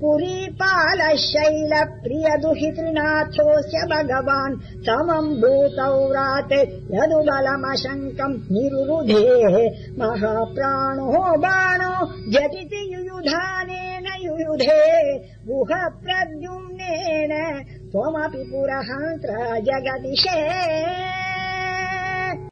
पुरीपाल शैल प्रिय भगवान् समम् भूतौ राते यदुबलमशङ्कम् निरुरुधेः महाप्राणो बाणो झटिति युयुधानेन युयुधे गुह प्रद्युम्नेन त्वमपि पुरहन्त्र जगदिशे।